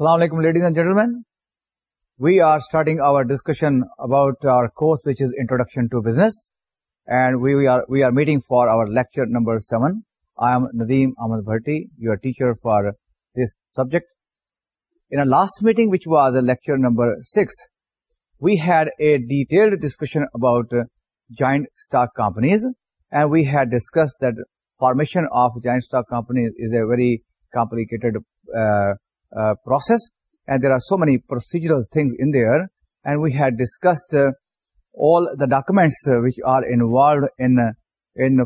Assalamu alaikum, ladies and gentlemen. We are starting our discussion about our course, which is Introduction to Business, and we are meeting for our lecture number 7. I am Nadeem Ahmed Bharti, your teacher for this subject. In our last meeting, which was lecture number 6, we had a detailed discussion about joint stock companies, and we had discussed that formation of joint stock companies is a very complicated uh, process and there are so many procedure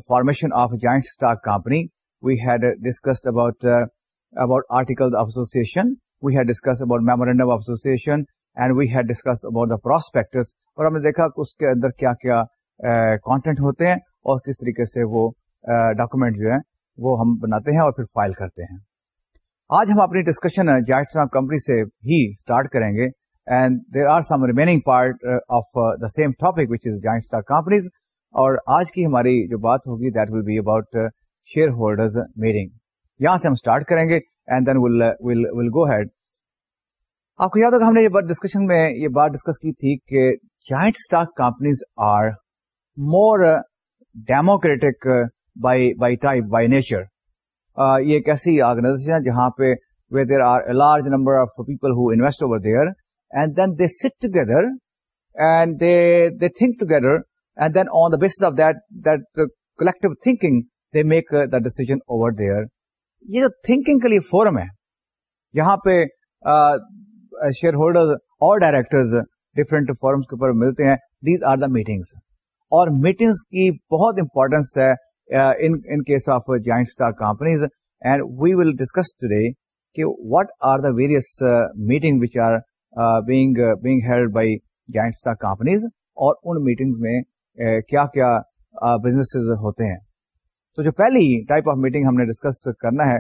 formation of joint stock article of association we had discuss about memorandums about پر ہم نے دیکھا اس کے اندر کیا کیا content ہوتے ہیں اور کس طریقے سے وہ ڈاکومینٹ جو ہے وہ ہم بناتے ہیں اور فائل کرتے ہیں آج ہم اپنی ڈسکشن جائٹ اسٹاک کمپنی سے ہی اسٹارٹ کریں گے and there are some remaining part of the same topic which is joint stock companies اور آج کی ہماری جو بات ہوگی that will be about shareholders meeting یہاں سے ہم اسٹارٹ کریں گے and then will go ahead آپ کو یاد ہوگا ہم نے ڈسکشن میں یہ بات ڈسکس کی تھی کہ joint stock companies are more democratic by by type by nature یہ ایک ایسی آگ نظریاں جہاں پہ way there are a large number of people who invest over there and then they sit together and together and then on the base collective thinking they make the decisions over there یہ جو thinking کے لیے forum ہے جہاں پہ share uh, uh, holder اور directors different forums کے اوپر ملتے ہیں دیز آر دا میٹنگ اور میٹنگس کی بہت امپورٹینس ہے in case of joint stock companies and we will discuss today کہ what are the various meeting which are being being held by joint stock companies اور ان meeting میں uh, کیا کیا بزنسز uh, ہوتے ہیں تو جو پہلی ٹائپ آف میٹنگ ہم نے ڈسکس کرنا ہے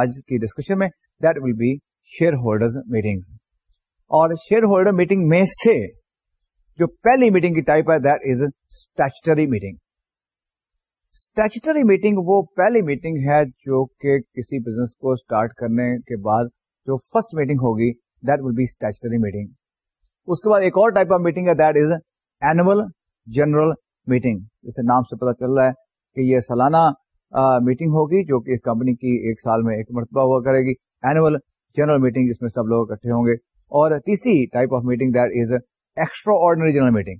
آج کی ڈسکشن میں that will be share holder meeting اور شیئر ہولڈر میٹنگ میں سے جو پہلی میٹنگ کی ٹائپ ہے that is statutory meeting statutory meeting وہ پہلی میٹنگ ہے جو کہ کسی بزنس کو اسٹارٹ کرنے کے بعد جو فرسٹ میٹنگ ہوگی that will be statutory meeting اس کے بعد ایک اور ٹائپ آف میٹنگ ہے دیٹ از جنرل میٹنگ جسے نام سے پتا چل رہا ہے کہ یہ سالانہ میٹنگ ہوگی جو کہ کمپنی کی ایک سال میں ایک مرتبہ ہوا کرے گی اینوئل جنرل میٹنگ جس میں سب لوگ اکٹھے ہوں گے اور تیسری type of meeting that is extraordinary general meeting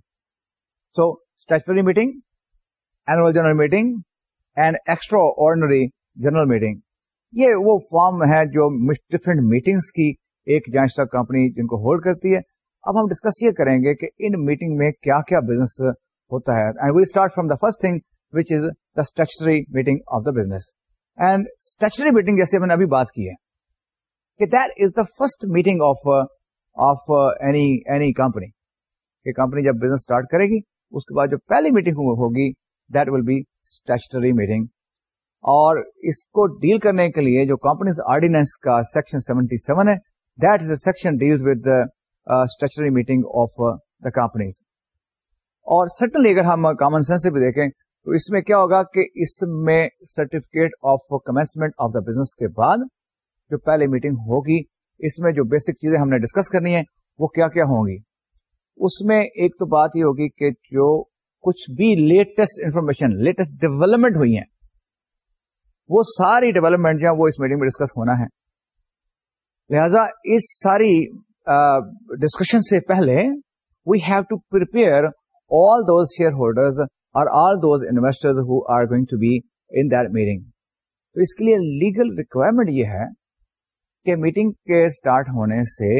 so statutory meeting annual general meeting and extraordinary general meeting یہ وہ فارم ہے جو ڈفرنٹ میٹنگس کی ایک جائنسٹر کمپنی جن کو ہولڈ کرتی ہے اب ہم ڈسکس یہ کریں گے کہ ان میٹنگ میں کیا کیا بزنس ہوتا ہے and start from the first thing which is the statutory meeting of the business and statutory meeting جیسے میں نے ابھی بات کی ہے کہ that is the first meeting of of any company کہ کمپنی جب بزنس اسٹارٹ کرے گی اس کے بعد جو پہلی میٹنگ ہوگی that will be statutory meeting اور اس کو ڈیل کرنے کے لیے جو کمپنیز آرڈینس کا سیکشن سیونٹی سیون ہے کمپنیز uh, uh, اور سٹنلی اگر ہم کامن سینس بھی دیکھیں تو اس میں کیا ہوگا کہ اس میں certificate of commencement of the business کے بعد جو پہلے میٹنگ ہوگی اس میں جو بیسک چیزیں ہم نے ڈسکس کرنی ہے وہ کیا کیا ہوں گی اس میں ایک تو بات یہ ہوگی کہ جو کچھ بھی لیٹسٹ انفارمیشن لیٹسٹ ڈیولپمنٹ ہوئی ہیں وہ ساری ڈیولپمنٹ جو ہے وہ میٹنگ میں ڈسکس ہونا ہے لہذا اس ساری ڈسکشن سے پہلے we have to all those shareholders اور all those who are going to be in تو اس کے لیے لیگل ریکوائرمنٹ یہ ہے کہ میٹنگ کے اسٹارٹ ہونے سے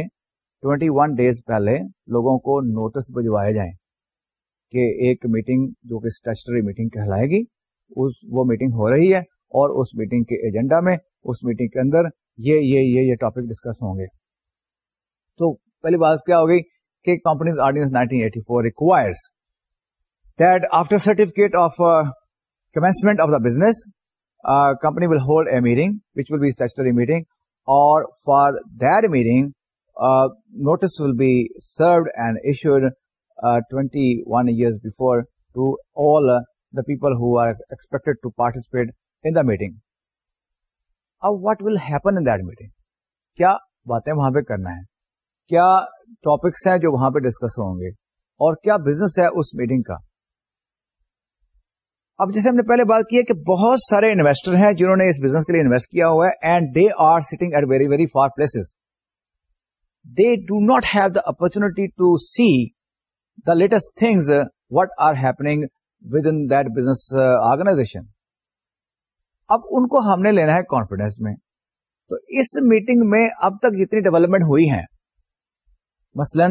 ٹوینٹی ون ڈیز پہلے لوگوں کو نوٹس بھجوائے جائیں کہ ایک میٹنگ جو کہ اسٹیچری میٹنگ کہلائے گی اس وہ میٹنگ ہو رہی ہے اور اس میٹنگ کے ایجنڈا میں اس میٹنگ کے اندر یہ یہ یہ یہ ٹاپک ڈسکس ہوں گے تو پہلی بات کیا ہوگی کہ companies ordinance 1984 four requires that after certificate of commencement of the business company will hold a meeting which will be statutory meeting اور for that meeting notice will be served and issued twenty one years before to all people who are expect participate in meeting اب what will happening کیا باتیں وہاں پہ کرنا ہے کیا topics ہیں جو وہاں پہ ڈسکس ہوں گے اور کیا بزنس ہے اس میٹنگ کا اب جیسے ہم نے پہلے بات کی ہے کہ بہت سارے انویسٹر ہیں جنہوں نے اس بزنس کے لیے انویسٹ کیا ہوا ہے and they are sitting at very very far place they do not have the opportunity to see latest things what are happening with in business organization اب ان کو ہم نے لینا ہے کانفیڈینس میں تو اس میٹنگ میں اب تک جتنی ڈیولپمنٹ ہوئی ہیں مثلا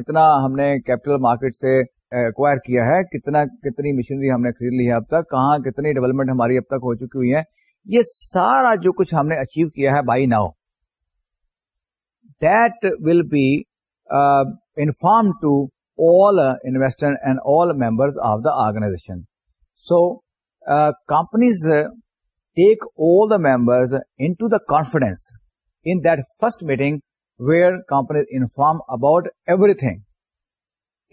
کتنا ہم نے کیپٹل مارکیٹ سے ایکوائر کیا ہے کتنا کتنی مشینری ہم نے خرید لی ہے اب تک کہاں کتنی ڈیولپمنٹ ہماری اب تک ہو چکی ہوئی ہے یہ سارا جو کچھ ہم نے اچیو کیا ہے by now that will be inform to all uh, investors and all members of the organization. So, uh, companies uh, take all the members into the confidence in that first meeting where companies inform about everything.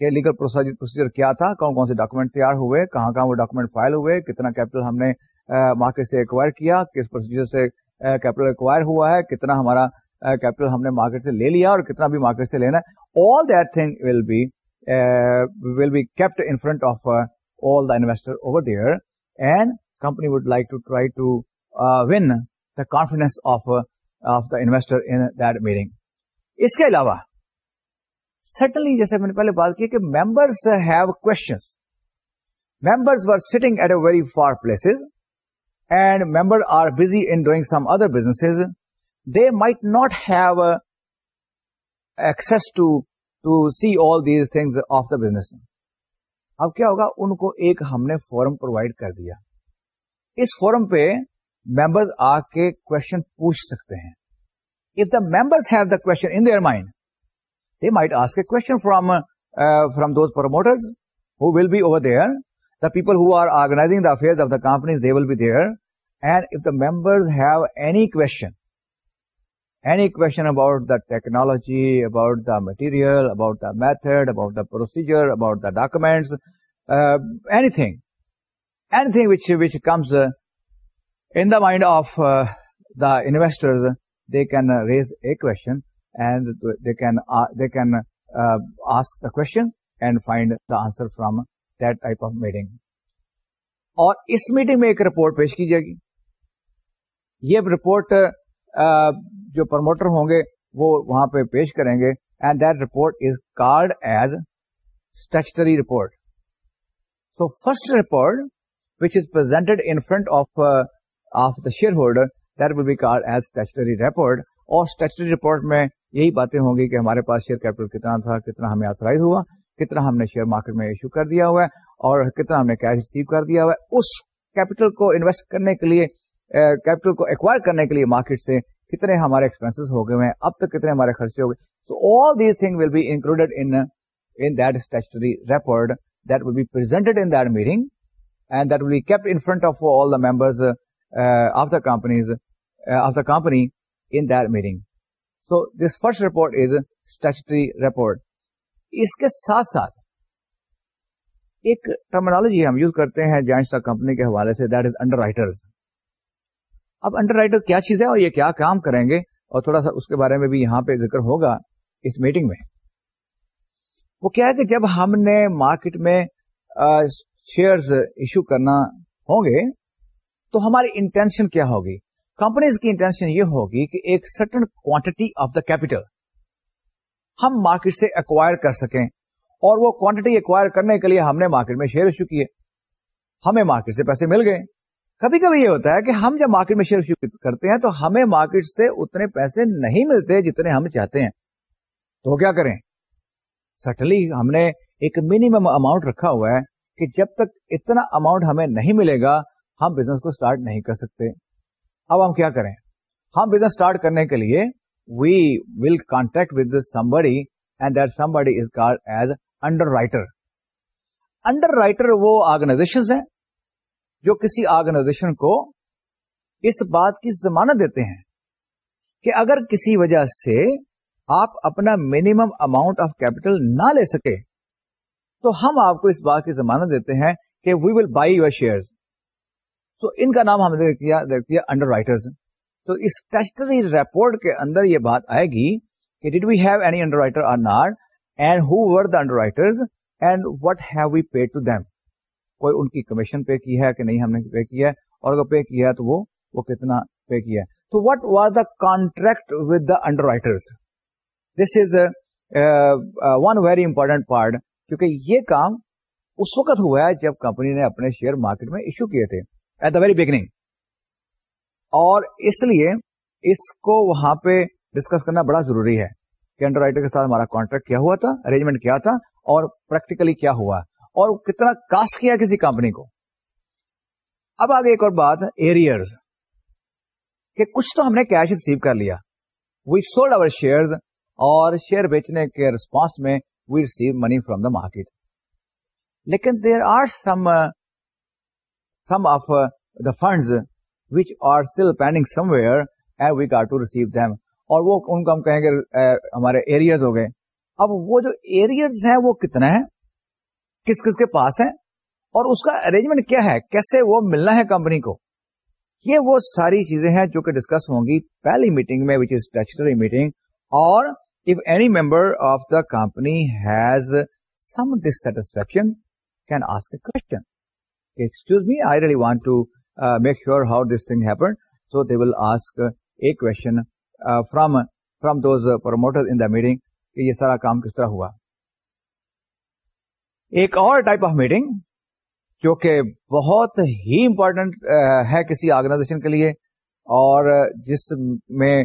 کہ legal procedure کیا تھا کون کون سے document تیار ہوئے کہاں کہاں وہ ڈاکومنٹ فائل ہوئے کتنا کیپٹل ہم نے مارکیٹ uh, سے ایکوائر کیا کس پروسیجر سے کیپٹل uh, ایکوائر ہوا ہے کتنا ہمارا کیپٹل uh, ہم نے مارکیٹ سے لے لیا اور کتنا بھی مارکیٹ سے لینا ہے all that thing will be we will be kept in front of all the investors over there and company would like to try to win the کافی انٹرنگ اس کے علاوہ سیٹنلی جیسے میں نے بات کی کہ members members were sitting at a very far place and member are busy in doing some other business they might not have access to to see all these things of the business اب کیا ہوگا ان کو ایک ہم نے forum provide کر دیا اس فورم پہ ممبرز آ کے کوشچن پوچھ سکتے ہیں if the members have the question in their mind they might ask a question from from those promoters who will be over there the people who are organizing the affair of the companies they will be there and if the members have any question any con about the technology about the material about the method about the procedure about the documents the mind of the investors they can raise a con they can ask the question and find the answer from the type of meeting اور اس meeting میں ایک report پیش کی جائے گی یہ report جو پروموٹر ہوں گے وہ وہاں پہ پیش کریں گے and that report is called as statutory report so first report which is presented in front of of the shareholder that will be called as statutory report اور اسٹیچری رپورٹ میں یہی باتیں ہوں گی کہ ہمارے پاس شیئر کیپٹل کتنا تھا کتنا ہمیں آترائز ہوا کتنا ہم نے شیئر مارکیٹ میں ایشو کر دیا ہوا ہے اور کتنا ہم نے کیش ریسیو کر دیا ہوا ہے اس کیپٹل کو انویسٹ کرنے کے لیے کیپٹل uh, کو ایکوائر کرنے کے لیے مارکیٹ سے کتنے ہمارے ایکسپینس ہو گئے ہیں اب تک کتنے ہمارے خرچے ہو گئے so all these thing will be included in in that that statutory record will be that meeting and that will be kept in front of all the members of the companies of the company in that meeting so this first report is statutory report اس کے ساتھ ساتھ ایک terminology ہم use کرتے ہیں joint company کے حوالے سے دیٹ از انڈر رائٹرز اب انڈر رائٹر کیا چیز ہے اور یہ کیا کام کریں گے اور تھوڑا سا اس کے بارے میں بھی یہاں پہ ذکر ہوگا اس میٹنگ میں وہ کیا ہے کہ جب ہم نے مارکیٹ میں شیئرز ایشو کرنا ہوں گے تو ہماری انٹینشن کیا ہوگی کمپنیز کی انٹینشن یہ ہوگی کہ ایک certain quantity of the capital ہم مارکیٹ سے ایکوائر کر سکیں اور وہ کوانٹٹی ایکوائر کرنے کے لیے ہم نے مارکیٹ میں شیئر ایشو کیے ہمیں مارکیٹ سے پیسے مل گئے کبھی کبھی یہ ہوتا ہے کہ ہم جب مارکیٹ میں شیئر کرتے ہیں تو ہمیں مارکیٹ سے اتنے پیسے نہیں ملتے جتنے ہم چاہتے ہیں تو کیا کریں سٹلی ہم نے ایک منیمم اماؤنٹ رکھا ہوا ہے کہ جب تک اتنا اماؤنٹ ہمیں نہیں ملے گا ہم بزنس کو سٹارٹ نہیں کر سکتے اب ہم کیا کریں ہم بزنس سٹارٹ کرنے کے لیے وی ول کانٹیکٹ ود سم بڑی and that somebody is called as underwriter underwriter وہ آرگنائزیشن ہیں جو کسی آرگنائزیشن کو اس بات کی ضمانت دیتے ہیں کہ اگر کسی وجہ سے آپ اپنا منیمم اماؤنٹ آف کیپٹل نہ لے سکے تو ہم آپ کو اس بات کی ضمانت دیتے ہیں کہ we will buy your share so ان کا نام ہم نے انڈر رائٹرز تو اس ٹیسٹری رپورٹ کے اندر یہ بات آئے گی کہ did we have any underwriter or not and and who were the underwriters what have we to them کوئی ان کی کمیشن پے کی ہے کہ نہیں ہم نے پے کیا ہے اور اگر پے کیا ہے تو وہ وہ کتنا پے کیا ہے تو what was the contract with the underwriter this is one very important part کیونکہ یہ کام اس وقت ہوا ہے جب کمپنی نے اپنے شیئر مارکیٹ میں ایشو کیے تھے ایٹ دا ویری بگننگ اور اس لیے اس کو وہاں پہ ڈسکس کرنا بڑا ضروری ہے کہ انڈر رائٹر کے ساتھ ہمارا کانٹریکٹ کیا ہوا تھا ارینجمنٹ کیا تھا اور پریکٹیکلی کیا ہوا اور کتنا کاسٹ کیا کسی کمپنی کو اب آگے ایک اور بات ایریئرز کہ کچھ تو ہم نے کیش ریسیو کر لیا وی سولڈ اوور شیئرز اور شیئر بیچنے کے ریسپانس میں we receive money from the market لیکن there are some some of the funds which are still pending somewhere and we got to receive دم اور وہ ان کو ہم کہیں گے ہمارے ایریئرز ہو گئے اب وہ جو ایریئرز ہیں وہ کتنا ہے کس کس کے پاس ہیں اور اس کا ارینجمنٹ کیا ہے کیسے وہ ملنا ہے کمپنی کو یہ وہ ساری چیزیں ہیں جو کہ ڈسکس ہوں گی پہلی میٹنگ میں وچ از اسٹیچری میٹنگ اور if any member of the company has some dissatisfaction can ask a question excuse me I really want to make sure how this thing happen so they will ask a question from from those promoter in the meeting کہ یہ سارا کام کس طرح ہوا ایک اور type of meeting جو کہ بہت ہی امپورٹنٹ ہے کسی آرگنائزیشن کے لیے اور جس میں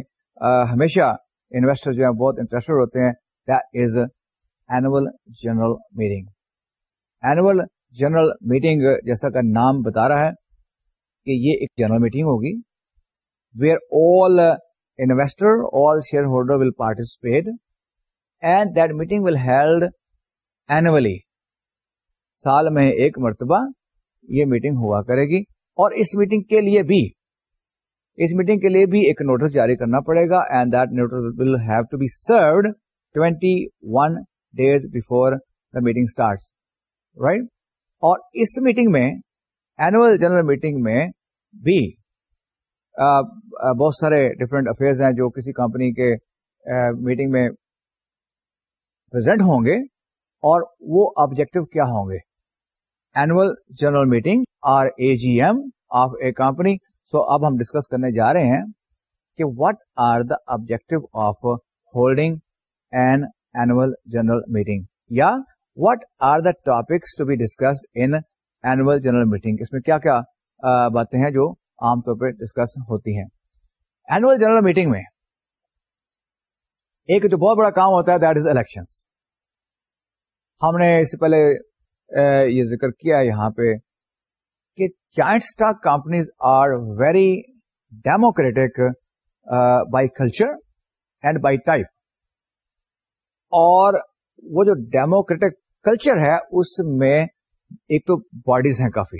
ہمیشہ انویسٹر جو ہیں بہت انٹرسٹڈ ہوتے ہیں annual general meeting annual general meeting جیسا کہ نام بتا رہا ہے کہ یہ ایک جنرل میٹنگ ہوگی where all investor all share holder will participate and that meeting will held annually سال میں ایک مرتبہ یہ میٹنگ ہوا کرے گی اور اس میٹنگ کے لیے بھی اس میٹنگ کے لیے بھی ایک نوٹس جاری کرنا پڑے گا and that notice will have to be served twenty one days before the meeting start right اور اس میٹنگ میں اینوئل جنرل میٹنگ میں بھی بہت سارے ڈفرینٹ افیئر ہیں جو کسی کمپنی کے میٹنگ میں پرزینٹ ہوں گے اور وہ آبجیکٹو کیا ہوں گے annual general meeting or A G M of a company so اب ہم ڈسکس کرنے جا رہے ہیں کہ what are the objective of holding an annual general meeting یا what are the topics to be discuss general meeting اس میں کیا کیا باتیں ہیں جو عام طور پہ ڈسکس ہوتی ہیں اینوئل جنرل میٹنگ میں ایک جو بہت بڑا کام ہوتا ہے دیٹ از الیکشن ہم نے اس سے پہلے یہ ذکر کیا یہاں پہ کہ joint stock companies are very democratic by culture and by type اور وہ جو ڈیموکریٹک کلچر ہے اس میں ایک تو باڈیز ہیں کافی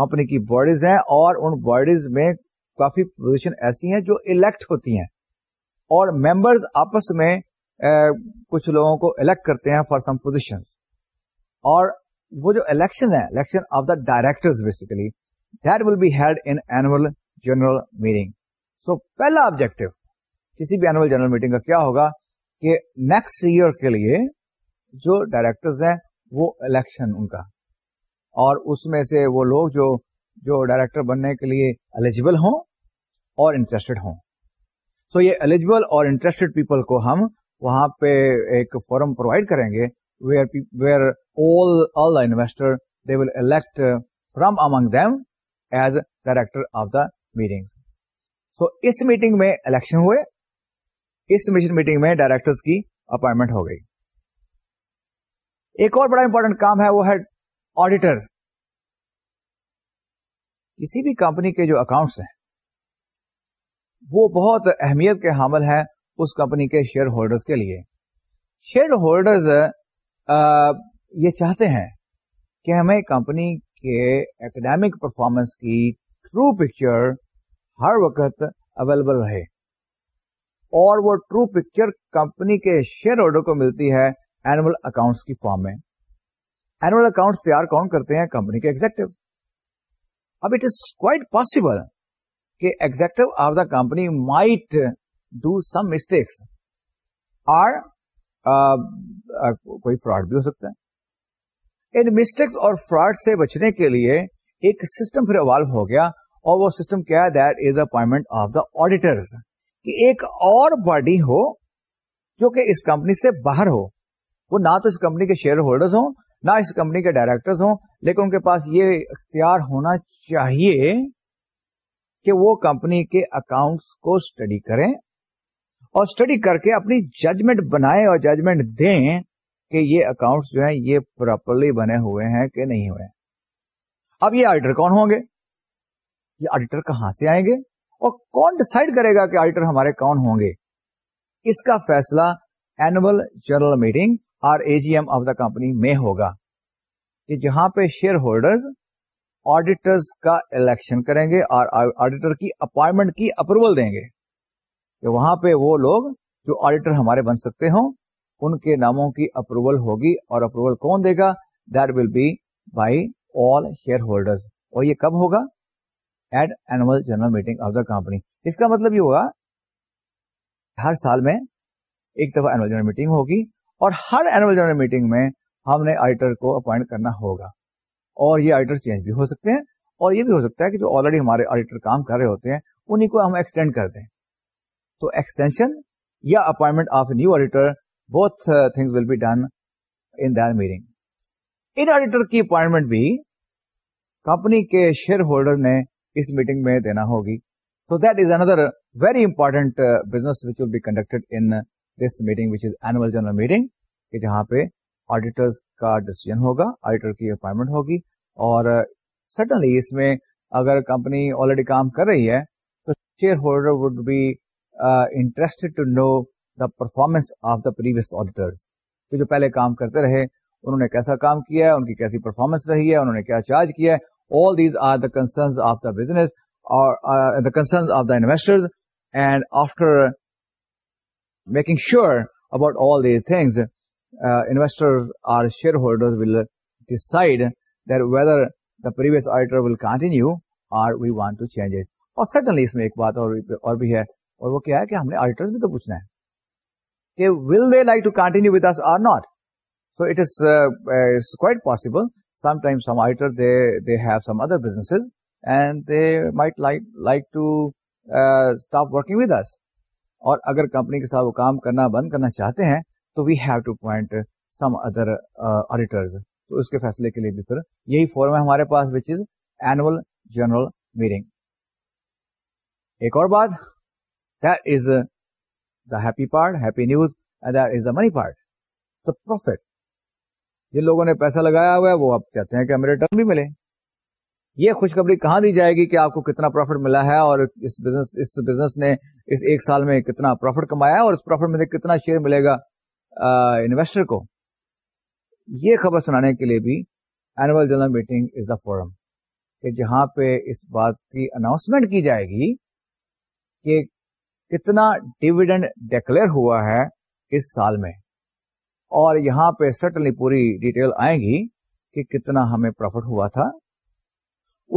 کمپنی کی باڈیز ہیں اور ان باڈیز میں کافی پوزیشن ایسی ہیں جو الیکٹ ہوتی ہیں اور ممبرز آپس میں کچھ لوگوں کو الیکٹ کرتے ہیں فار سم پوزیشن اور وہ جو الیکشن ہے election of the director basically that will be general general meeting meeting so پہلا آبجیکٹو کسی بھی اینوئل کا کیا ہوگا کہ نیکسٹ ایئر کے لیے جو ڈائریکٹر وہ الیکشن ان کا اور اس میں سے وہ لوگ جو جو ڈائریکٹر بننے کے لیے ایلیجیبل ہوں اور انٹرسٹڈ ہوں سو so یہ ایلیجیبل اور انٹرسٹڈ پیپل کو ہم وہاں پہ ایک فورم پرووائڈ کریں گے where where all all the investor they will elect from among them as director of the meeting so اس میٹنگ میں الیکشن ہوئے اس مشن میٹنگ میں ڈائریکٹر کی اپوائنٹمنٹ ہو گئی ایک اور بڑا امپورٹنٹ کام ہے وہ ہے آڈیٹر کسی بھی کمپنی کے جو اکاؤنٹس ہیں وہ بہت اہمیت کے حامل ہیں اس کمپنی کے شیئر ہولڈرز کے لیے شیئر ہولڈرز یہ چاہتے ہیں کہ ہمیں کمپنی کے اکڈیمک پرفارمنس کی ٹرو پکچر ہر وقت اویلیبل رہے اور وہ ٹرو پکچر کمپنی کے شیئر ہولڈر کو ملتی ہے اینوئل اکاؤنٹس کی فارم میں اینوئل اکاؤنٹس تیار کون کرتے ہیں کمپنی کے ایگزیکٹو اب اٹ از کوائٹ پاسبل کہ executive of the company might do some mistakes or کوئی فراڈ بھی ہو سکتا ہے ان مسٹیکس اور فراڈ سے بچنے کے لیے ایک سسٹم پھر اوالو ہو گیا اور وہ سسٹم کیا ہے that is appointment of the auditors ایک اور باڈی ہو جو کہ اس کمپنی سے باہر ہو وہ نہ تو اس کمپنی کے شیئر ہولڈر ہوں نہ اس کمپنی کے ڈائریکٹر ہوں لیکن ان کے پاس یہ اختیار ہونا چاہیے کہ وہ کمپنی کے اکاؤنٹس کو اسٹڈی کریں اور اسٹڈی کر کے اپنی ججمنٹ بنائے اور ججمنٹ دیں کہ یہ اکاؤنٹ جو ہیں یہ پراپرلی بنے ہوئے ہیں کہ نہیں ہوئے اب یہ آڈیٹر کون ہوں گے یہ آڈیٹر کہاں سے آئیں گے اور کون ڈسائڈ کرے گا کہ آڈیٹر ہمارے کون ہوں گے اس کا فیصلہ annual general meeting or A G M of the company میں ہوگا کہ جہاں پہ شیئر ہولڈرز آڈیٹرز کا الیکشن کریں گے اور آڈیٹر کی اپوائنٹمنٹ کی اپروول دیں گے کہ وہاں پہ وہ لوگ جو آڈیٹر ہمارے بن سکتے ہوں ان کے ناموں کی اپروول ہوگی اور اپروول کون دے گا will be by all share holders اور یہ کب ہوگا at annual general meeting of the company اس کا مطلب یہ ہوگا ہر سال میں ایک دفعہ اینوئل جنرل میٹنگ ہوگی اور ہر اینوئل جنرل میٹنگ میں ہم نے آڈیٹر کو اپوائنٹ کرنا ہوگا اور یہ آڈیٹر چینج بھی ہو سکتے ہیں اور یہ بھی ہو سکتا ہے کہ جو آلریڈی ہمارے آڈیٹر کام کر رہے ہوتے ہیں انہیں کو ہم ایکسٹینڈ کر دیں تو ایکسٹینشن یا appointment of a new auditor بہت thing will be done in meeting in auditor کی اپوائنٹمنٹ بھی کمپنی کے شیئر ہولڈر نے اس میٹنگ میں دینا ہوگی so that is another very important business which will be in this meeting which is annual general meeting جہاں پہ آڈیٹر کا ڈسیزن ہوگا آڈیٹر کی اپوائنٹمنٹ ہوگی اور سڈنلی uh, اس میں اگر کمپنی آلریڈی کام کر رہی ہے تو share holder would be interest to know the performance of the previous auditor کہ جو پہلے کام کرتے رہے انہوں نے کیسا کام کیا ہے ان کی کیسی پرفارمنس رہی ہے انہوں نے کیا چارج کیا ہے all these are the of the business اور the of the investor making sure about all these things investor or share holder will decide that whether the previous auditor will continue or we want to change اور suddenly اس میں ایک بات اور بھی ہے اور وہ کیا ہے کہ ہم نے آڈیٹر بھی تو پوچھنا ہے کہ will they like to continue with or not so it is quite possible some some some time auditor they they they have other and might like to stop working with اور اگر company کے ساتھ وہ کام کرنا بند کرنا چاہتے ہیں تو we have to point some other auditors تو اس کے فیصلے کے لیے بھی پھر یہی فورم ہے ہمارے پاس which is annual general meeting ایک اور بات happy part happy news is the money part the profit جن لوگوں نے پیسہ لگایا ہوا ہے وہ آپ کہتے ہیں کہ ہمیں ریٹرن بھی ملے یہ خوشخبری کہاں دی جائے گی کہ آپ کو کتنا پروفٹ ملا ہے اور اس اس اس بزنس بزنس نے ایک سال میں کتنا پروفٹ کمایا ہے اور اس پروفٹ میں سے کتنا شیئر ملے گا انویسٹر کو یہ خبر سنانے کے لیے بھی annual general meeting is the forum کہ جہاں پہ اس بات کی اناؤنسمنٹ کی جائے گی کہ کتنا ڈویڈینڈ ڈکلیئر ہوا ہے اس سال میں اور یہاں پہ سٹنلی پوری ڈیٹیل آئے گی کہ کتنا ہمیں پروفٹ ہوا تھا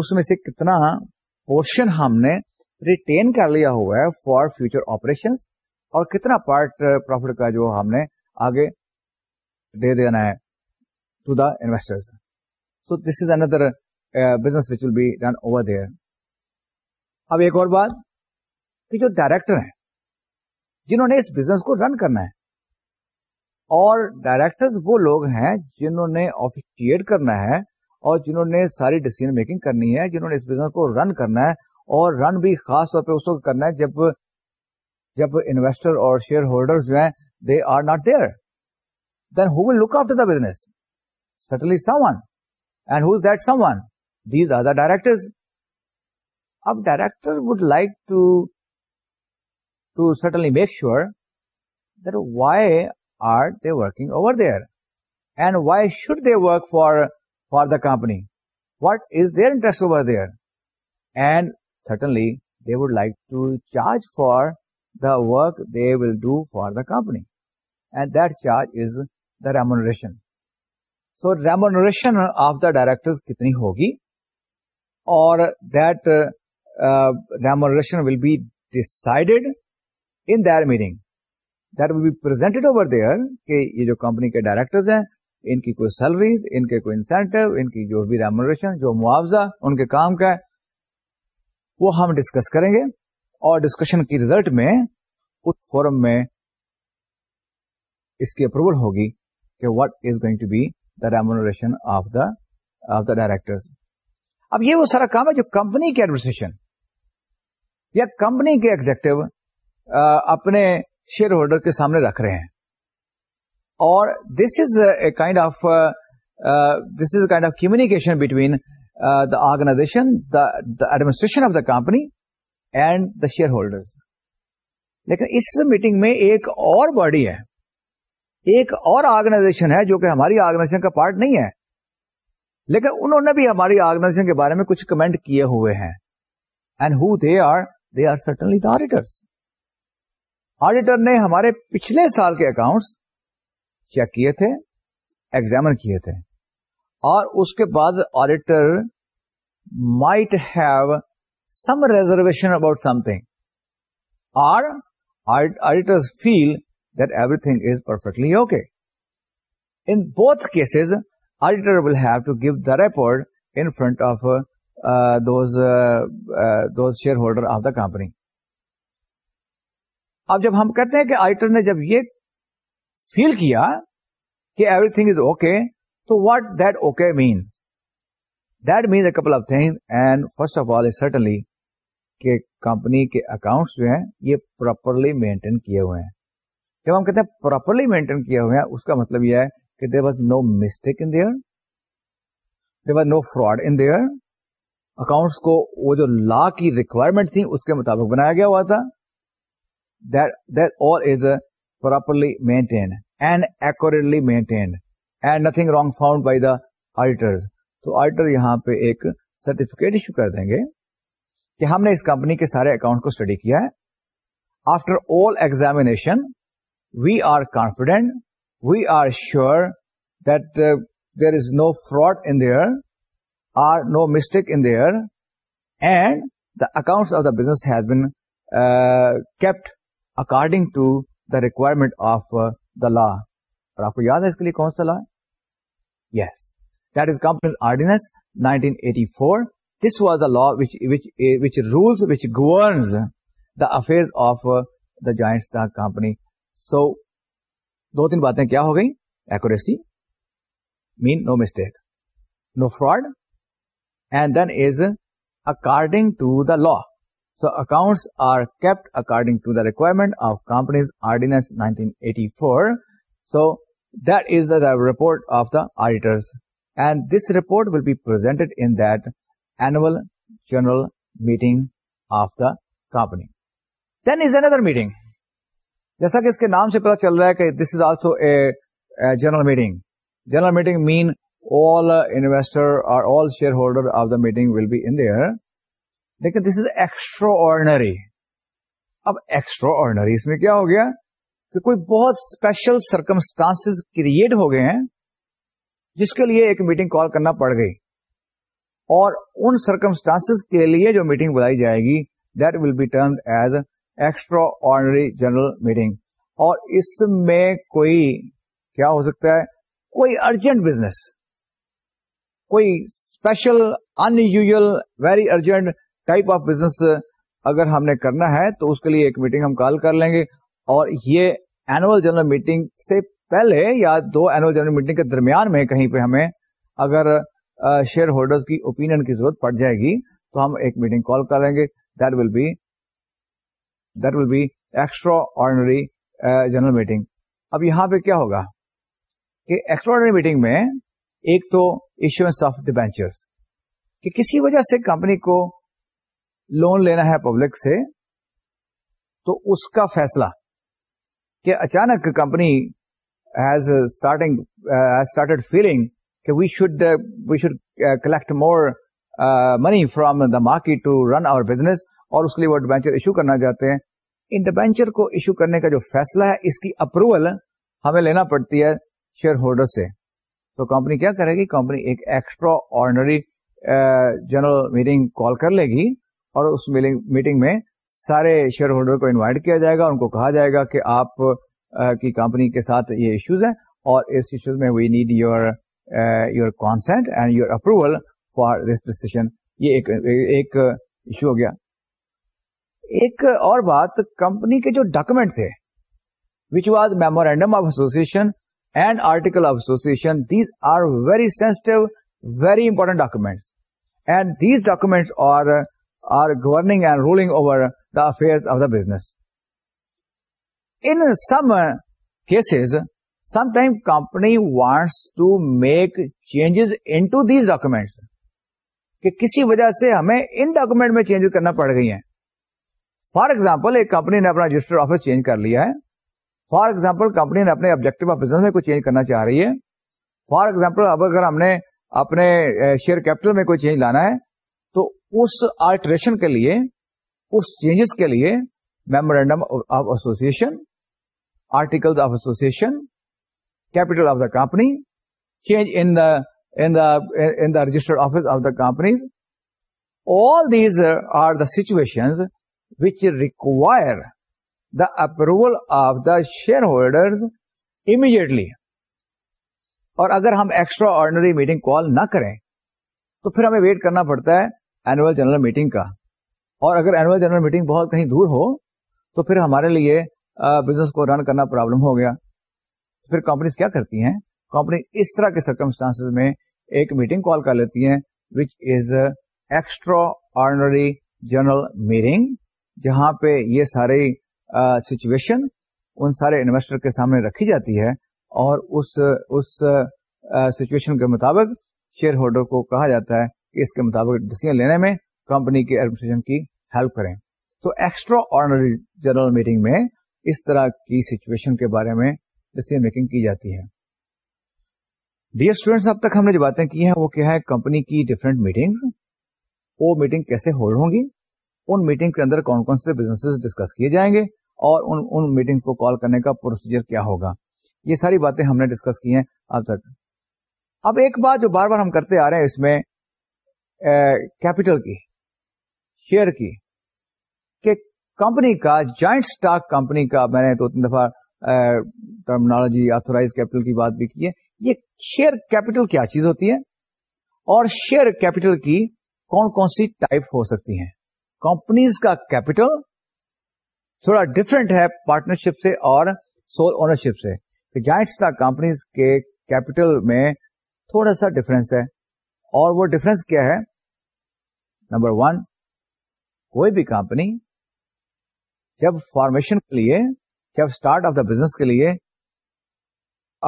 اس میں سے کتنا پورشن ہم نے ریٹین کر لیا ہوا ہے فار فیوچر آپریشن اور کتنا پارٹ پروفٹ کا جو ہم نے آگے دے دینا ہے to the investor so this is another business which will be done over there اب ایک اور بات کہ جو ڈائریکٹر ہیں جنہوں نے اس بزنس کو رن کرنا ہے اور ڈائریکٹر وہ لوگ ہیں جنہوں نے آفیشیٹ کرنا ہے اور جنہوں نے ساری ڈسیزن میکنگ کرنی ہے جنہوں نے اس بزنس کو رن کرنا ہے اور رن بھی خاص طور پہ اس کرنا ہے جب جب انویسٹر اور شیئر ہولڈر جو ہیں they are not there then who will look after the business certainly someone and that someone these are the directors اب director would like to to certainly make sure why are working over there and why should they work for for the company what is their interest over there and certainly they would like to charge for the work they will do for the company and charge is the remuneration so remuneration of the director کتنی ہوگی اور remuneration will be decided in their meeting that will be presented over there کہ یہ جو company کے director ان کی کوئی سیلریز ان کے کوئی انسینٹو ان کی جو بھی ریمونریشن جو معاوضہ ان کے کام کا ہے وہ ہم ڈسکس کریں گے اور ڈسکشن کی ریزلٹ میں اس فورم میں اس کی اپروول ہوگی کہ what is going to be the remuneration of the of the director اب یہ وہ سارا کام ہے جو کمپنی کے ایڈمنسٹریشن یا کمپنی کے ایگزیکٹو اپنے شیئر ہولڈر کے سامنے رکھ رہے ہیں اور this is a kind of this is a kind of communication between the organisation administration of the company and the share holder لیکن اس میٹنگ میں ایک اور باڈی ہے ایک اور آرگنائزیشن ہے جو کہ ہماری آرگنائزیشن کا پارٹ نہیں ہے لیکن انہوں نے بھی ہماری آرگنائزیشن کے بارے میں کچھ کمنٹ کیے ہوئے ہیں and who they are they are certainly the auditors auditor نے ہمارے پچھلے سال کے اکاؤنٹس چیک کیے تھے ایگزامن کیے تھے اور اس کے بعد auditor might have some reservation about something or auditor feel that everything is perfectly okay in both cases auditor will have to give the report in front of those those share holder of the company اب جب ہم کہتے ہیں کہ either نے جب یہ فیل کیا کہ ایوری تھنگ از اوکے تو what mean that means a couple of thing and first of all certainly کہ کمپنی کے اکاؤنٹس جو ہیں یہ پراپرلی مینٹین کیے ہوئے ہیں جب ہم کہتے ہیں پراپرلی مینٹین کیے ہوئے ہیں اس کا مطلب یہ ہے کہ there was no mistake in there there was no fraud in their accounts کو وہ جو لا کی ریکوائرمنٹ تھی اس کے مطابق بنایا گیا ہوا تھا properly مینٹینٹلی maintained and nothing wrong found by the auditor تو آڈیٹر یہاں پہ ایک سرٹیفکیٹ ایشو کر دیں گے کہ ہم نے اس کمپنی کے سارے اکاؤنٹ کو اسٹڈی کیا ہے after all examination we are confident we are sure that there is no fraud in there or no mistake in there and the account of the business has been kept according to the requirement of the law اور آپ کو یاد ہے اس کے لیے کون سا law yes that is company ordinance nineteen eighty four this was the law which rules which governs the affair of the joint stock company so دو تین باتیں کیا ہو گئی accuracy mean no mistake no fraud and then is according to the law accounts are kept according to the requirement of companies ordinance report of the auditor report will be per then is another meeting جیسا کہ اس کے نام سے پتا چل رہا ہے کہ this is also a general meeting general meeting mean all investor اور share holder of the meeting will be in لیکن دس از ایکسٹرا آرڈنری اب ایکسٹرا آرڈنری اس میں کیا ہو گیا کہ کوئی بہت اسپیشل سرکمسٹانس کریٹ ہو گئے ہیں جس کے لیے ایک میٹنگ کال کرنا پڑ گئی اور ان سرکمسٹانس کے لیے جو میٹنگ بلائی جائے گی that will be turn as extraordinary general meeting اور اس میں کوئی کیا ہو سکتا ہے کوئی ارجنٹ بزنس کوئی special in unusual very urgent type of business اگر ہم نے کرنا ہے تو اس کے لیے ایک میٹنگ ہم کال کر لیں گے اور یہ اینوئل جنرل میٹنگ سے پہلے یا دو اینوئل جنرل میٹنگ کے درمیان میں کہیں پہ ہمیں اگر شیئر ہولڈر کی اوپین کی ضرورت پڑ جائے گی تو ہم ایک میٹنگ کال کر لیں گے that that will will be be extraordinary general meeting اب یہاں پہ کیا ہوگا کہ ایکسٹرا آرڈنری میٹنگ میں ایک تو ایشوئنس آف ڈیبینچرس کہ کسی وجہ سے کمپنی کو لون لینا ہے پبلک سے تو اس کا فیصلہ کہ اچانک company has starting started feeling کہ we should we should collect more money from the market to run our business اور اس کے لیے وہ ڈبینچر ایشو کرنا چاہتے ہیں ان ڈبینچر کو ایشو کرنے کا جو فیصلہ ہے اس کی اپروول ہمیں لینا پڑتی ہے شیئر ہولڈر سے تو کمپنی کیا کرے گی کمپنی ایک extra ordinary general meeting call کر لے گی اور اس میٹنگ میں سارے شیئر ہولڈر کو انوائٹ کیا جائے گا ان کو کہا جائے گا کہ آپ کی کمپنی کے ساتھ یہ ایشوز ہیں اور اس ایشوز میں we need your your consent and your approval for this یہ ایک ایشو ہو گیا ایک اور بات کمپنی کے جو ڈاکومینٹ تھے which was memorandum of association and article of association these are very sensitive very important document and these document are are governing and ruling over the affair of the business in some cases some time company wants to make changes in to these documents کہ کسی وجہ سے ہمیں ان document میں change کرنا پڑ گئی ہیں فار ایگزامپل ایک کمپنی نے اپنا رجسٹر آفس چینج کر لیا ہے فار ایگزامپل کمپنی نے اپنے آبجیکٹو آف بزنس میں کوئی چینج کرنا چاہ رہی ہے فار ایگزامپل اب اگر ہم نے اپنے شیئر eh, کیپٹل میں کوئی چینج لانا ہے تو اس آلٹریشن کے لیے اس چینجز کے لیے memorandum of association article of association capital of the company change in register office of the companies all these are the situation which require the approval of the shareholders immediately اور اگر ہم extraordinary meeting call نہ کریں تو پھر ہمیں wait کرنا پڑتا ہے اینوئل جنرل میٹنگ کا اور اگر اینوئل جنرل میٹنگ بہت کہیں دور ہو تو پھر ہمارے لیے بزنس کو رن کرنا پرابلم ہو گیا پھر کمپنیز کیا کرتی ہیں کمپنی اس طرح کے سرکمسٹانس میں ایک میٹنگ کال کر لیتی ہیں which is extraordinary general meeting جہاں پہ یہ ساری سچویشن ان سارے انویسٹر کے سامنے رکھی جاتی ہے اور اس سچویشن کے مطابق شیئر ہولڈر کو کہا جاتا ہے اس کے مطابق ڈسیزن لینے میں کمپنی کے ایڈمنسٹریشن کی ہیلپ کریں تو ایکسٹرا آرڈنری جنرل میٹنگ میں اس طرح کی سچویشن کے بارے میں ڈسیزن میکنگ کی کی جاتی ہے ہے ڈیئر اسٹوڈینٹس اب تک ہم نے جو باتیں ہیں وہ کیا کمپنی کی ڈفرنٹ میٹنگ وہ میٹنگ کیسے ہولڈ ہوں گی ان میٹنگ کے اندر کون کون سے بزنس ڈسکس کیے جائیں گے اور ان میٹنگ کو کال کرنے کا پروسیجر کیا ہوگا یہ ساری باتیں ہم نے ڈسکس کی ہیں اب تک اب ایک بات جو بار بار ہم کرتے آ رہے ہیں اس میں کیپٹل کی شیئر کی کہ کمپنی کا جوائنٹ اسٹاک کمپنی کا میں نے دو تین دفعہ ٹرمنالوجی آتورائز کیپٹل کی بات بھی کی ہے یہ شیئر کیپٹل کیا چیز ہوتی ہے اور شیئر کیپٹل کی کون کون سی ٹائپ ہو سکتی ہیں کمپنیز کا کیپٹل تھوڑا ڈفرینٹ ہے پارٹنرشپ سے اور سول اونرشپ سے جوائنٹ اسٹاک کمپنیز کے کیپٹل میں تھوڑا سا ڈفرینس ہے اور وہ ڈفرنس کیا ہے نمبر ون کوئی بھی کمپنی جب فارمیشن کے لیے جب اسٹارٹ آف دا بزنس کے لیے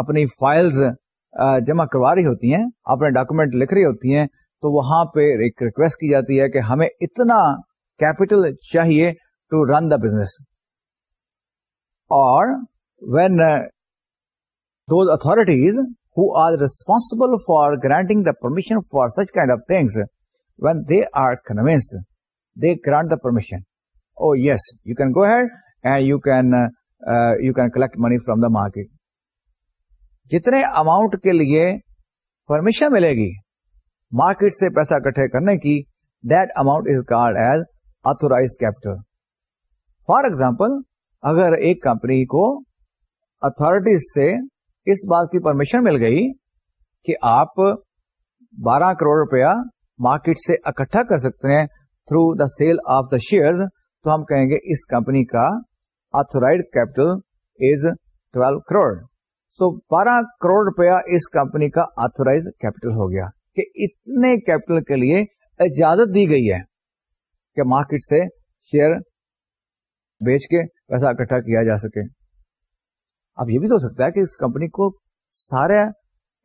اپنی فائلز جمع کروا رہی ہوتی ہیں اپنے ڈاکومینٹ لکھ رہی ہوتی ہیں تو وہاں پہ ایک ریکویسٹ کی جاتی ہے کہ ہمیں اتنا کیپیٹل چاہیے ٹو رن دا بزنس اور when those authorities responsible for granting the permission for such kind of things when they are convinced they grant the permission go ahead and you can you can collect money from the market جتنے amount کے لیے permission ملے گی market سے پیسہ اکٹھے کرنے کی the amount is called as authorized capital for example اگر ایک کمپنی کو اتارٹی سے اس بات کی پرمیشن مل گئی کہ آپ بارہ کروڑ روپیہ مارکیٹ سے اکٹھا کر سکتے ہیں through the sale of the share تو ہم کہیں گے اس کمپنی کا authorised capital is twelve crore so بارہ کروڑ روپیہ اس کمپنی کا آتورائز کیپٹل ہو گیا کہ اتنے کیپٹل کے لیے اجازت دی گئی ہے کہ مارکیٹ سے شیئر بیچ کے پیسہ اکٹھا کیا جا سکے اب یہ بھی تو ہو سکتا ہے کہ اس کمپنی کو سارے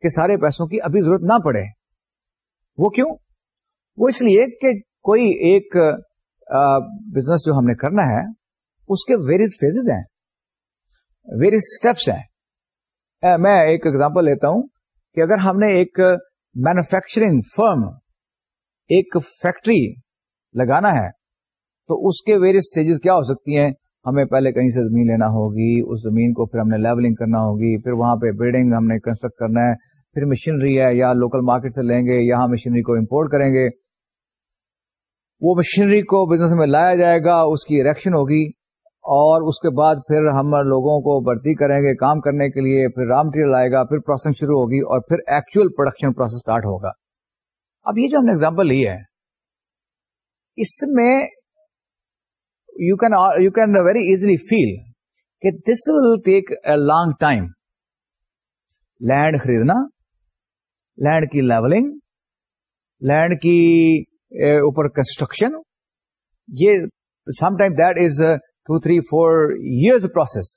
کے سارے پیسوں کی ابھی ضرورت نہ پڑے وہ کیوں وہ اس لیے کہ کوئی ایک بزنس جو ہم نے کرنا ہے اس کے ویریز فیز اسٹیپس میں ایک ایگزامپل لیتا ہوں کہ اگر ہم نے ایک مینوفیکچرنگ فرم ایک فیکٹری لگانا ہے تو اس کے ویریز اسٹیجز کیا ہو سکتی ہیں ہمیں پہلے کہیں سے زمین لینا ہوگی اس زمین کو پھر ہم نے لیولنگ کرنا ہوگی پھر وہاں پہ بلڈنگ ہم نے کنسٹرکٹ کرنا ہے پھر مشینری ہے یا لوکل مارکیٹ سے لیں گے یا مشینری ہاں کو امپورٹ کریں گے وہ مشینری کو بزنس میں لایا جائے گا اس کی اریکشن ہوگی اور اس کے بعد پھر ہم لوگوں کو بھرتی کریں گے کام کرنے کے لیے پھر رام مٹیریل آئے گا پھر پروسیس شروع ہوگی اور پھر ایکچوئل پروڈکشن پروسیس اسٹارٹ ہوگا اب یہ جو ہم نے اگزامپل لی ہے اس میں you can you can very easily feel کہ this will take a long time land خریدنا لینڈ کی لیولنگ لینڈ کی اوپر کنسٹرکشن یہ some time that is two three four years process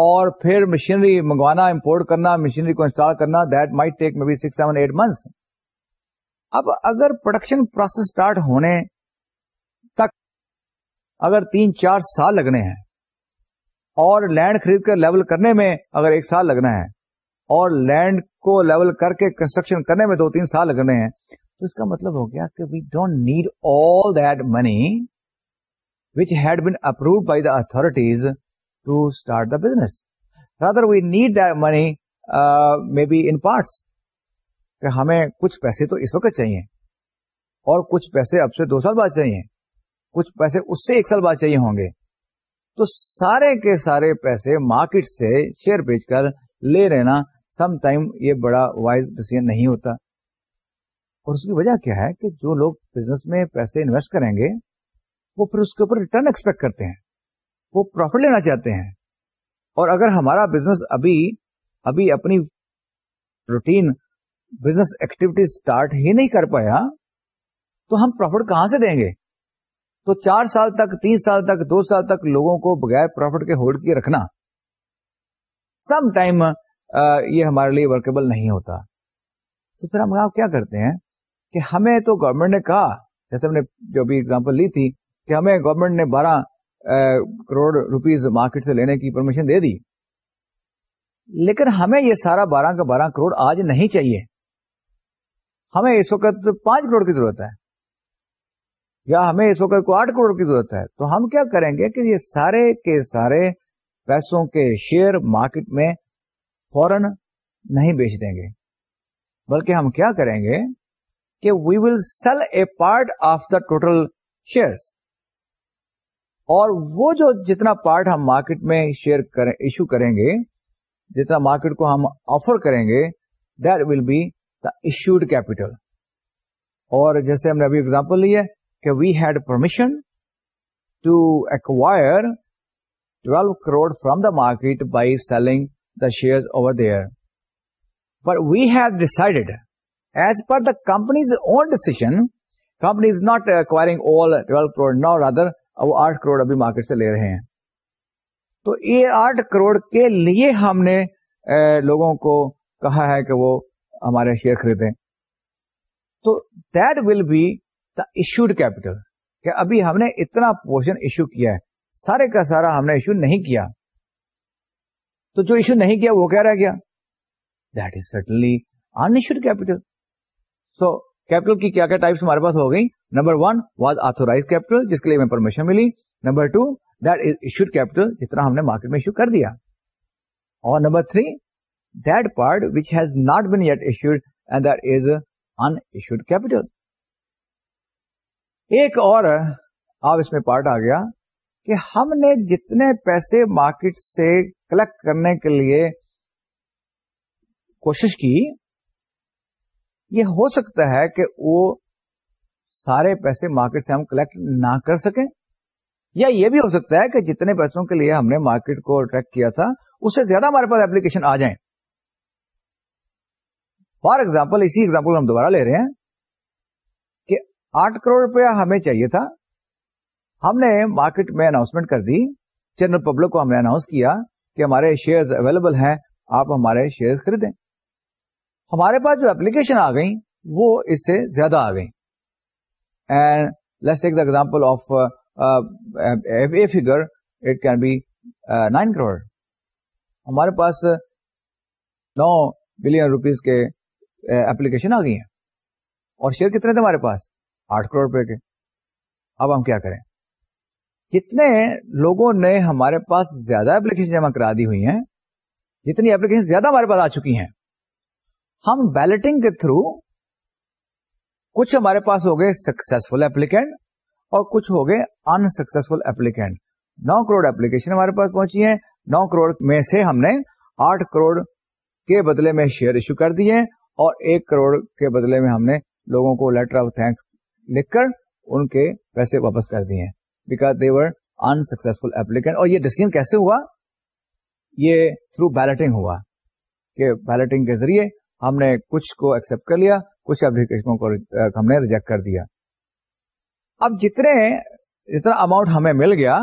اور پھر مشینری منگوانا امپورٹ کرنا مشینری کو انسٹال کرنا that might take maybe six seven eight months اب اگر پروڈکشن پروسیس اسٹارٹ ہونے اگر تین چار سال لگنے ہیں اور لینڈ خرید کر لیول کرنے میں اگر ایک سال لگنا ہے اور لینڈ کو لیول کر کے کنسٹرکشن کرنے میں دو تین سال لگنے ہیں تو اس کا مطلب ہو گیا کہ we don't need all that money which had been approved by the authorities to start the business rather we need that money may be in parts کہ ہمیں کچھ پیسے تو اس وقت چاہیے اور کچھ پیسے اب سے دو سال بعد چاہیے کچھ پیسے اس سے ایک سال بعد چاہیے ہوں گے تو سارے کے سارے پیسے مارکیٹ سے شیئر بیچ کر لے رہنا سم ٹائم یہ بڑا وائز ڈسیزن نہیں ہوتا اور اس کی وجہ کیا ہے کہ جو لوگ بزنس میں پیسے انویسٹ کریں گے وہ پھر اس کے اوپر ریٹرن ایکسپیکٹ کرتے ہیں وہ پروفٹ لینا چاہتے ہیں اور اگر ہمارا بزنس ابھی ابھی اپنی روٹین بزنس ایکٹیویٹی اسٹارٹ ہی نہیں کر پایا تو ہم پروفٹ کہاں سے دیں گے تو چار سال تک تین سال تک دو سال تک لوگوں کو بغیر پروفٹ کے ہولڈ کیے رکھنا سم ٹائم یہ ہمارے لیے ورکیبل نہیں ہوتا تو پھر ہم آپ کیا کرتے ہیں کہ ہمیں تو گورنمنٹ نے کہا جیسے ہم نے جو بھی اگزامپل لی تھی کہ ہمیں گورنمنٹ نے بارہ کروڑ روپیز مارکیٹ سے لینے کی پرمیشن دے دی لیکن ہمیں یہ سارا بارہ کا بارہ کروڑ آج نہیں چاہیے ہمیں اس وقت پانچ کروڑ کی ضرورت ہے یا ہمیں اس وقت کوئی آٹھ کروڑ کی ضرورت ہے تو ہم کیا کریں گے کہ یہ سارے کے سارے پیسوں کے شیئر مارکیٹ میں فورن نہیں بیچ دیں گے بلکہ ہم کیا کریں گے کہ we will sell a part of the total share اور وہ جو جتنا پارٹ ہم مارکیٹ میں شیئر کریں ایشو کریں گے جتنا مارکیٹ کو ہم آفر کریں گے will be the issued capital اور جیسے ہم نے ابھی اگزامپل لی ہے کہ we had permission to acquire twelve crore from the market by selling the share over there but we have decided as per the company's own decision company is not acquiring all twelve crore rather وہ آٹھ کروڑ ابھی market سے لے رہے ہیں تو یہ آٹھ کروڑ کے لیے ہم نے لوگوں کو کہا ہے کہ وہ ہمارے شیئر خریدیں تو that will be the issued capital ابھی ہم نے اتنا پورشن ایشو کیا ہے سارے کا سارا ہم نے ایشو نہیں کیا تو جو ایشو نہیں کیا وہ کیا رہ گیا that is certainly unissued capital so capital کی کیا کیا ٹائپس ہمارے پاس ہو گئی number one was authorized capital جس کے لیے ہمیں پرمیشن ملی number two that is issued capital جتنا ہم نے مارکیٹ میں ایشو کر دیا اور number three that part which has not been yet issued and that is unissued capital ایک اور آپ اس میں پارٹ آ گیا کہ ہم نے جتنے پیسے مارکیٹ سے کلیکٹ کرنے کے لیے کوشش کی یہ ہو سکتا ہے کہ وہ سارے پیسے مارکیٹ سے ہم کلیکٹ نہ کر سکیں یا یہ بھی ہو سکتا ہے کہ جتنے پیسوں کے لیے ہم نے مارکیٹ کو اٹریکٹ کیا تھا اس سے زیادہ ہمارے پاس اپلیکیشن آ جائیں فار ایگزامپل اسی ایگزامپل ہم دوبارہ لے رہے ہیں آٹھ کروڑ روپیہ ہمیں چاہیے تھا ہم نے مارکیٹ میں اناؤنسمنٹ کر دی جنرل پبلک کو ہم نے اناؤنس کیا کہ ہمارے شیئر اویلیبل ہیں آپ ہمارے شیئر خریدیں ہمارے پاس جو اپلیکیشن آ گئی وہ اس سے زیادہ آ گئی the example of a figure it can be nine crore ہمارے پاس نو بلین روپیز کے اپلیکیشن uh, آ گئی ہیں اور شیئر کتنے تھے ہمارے پاس آٹھ کروڑ روپے کے اب ہم کیا کریں کتنے لوگوں نے ہمارے پاس زیادہ اپلیکیشن جمع کرا دی ہوئی ہیں جتنی اپلیکیشن زیادہ ہمارے پاس آ چکی ہیں ہم بیلٹنگ کے تھرو کچھ ہمارے پاس ہو گئے سکسیسفل اپلیکینٹ اور کچھ ہو گئے انسکسفل اپلیکینٹ نو کروڑ اپلیکیشن ہمارے پاس پہنچی ہے نو کروڑ میں سے ہم نے آٹھ کروڑ کے بدلے میں شیئر ایشو کر دیے اور ایک کروڑ کے بدلے میں ہم نے لوگوں کو لیٹر آف تھینکس لکھ کر ان کے پیسے واپس کر دیے because they were unsuccessful applicant اور یہ ڈسیزن کیسے ہوا یہ تھرو بیلٹنگ ہوا کہ بیلٹنگ کے ذریعے ہم نے کچھ کو ایکسپٹ کر لیا کچھ اپلیکیشن کو ہم نے ریجیکٹ کر دیا اب جتنے جتنا اماؤنٹ ہمیں مل گیا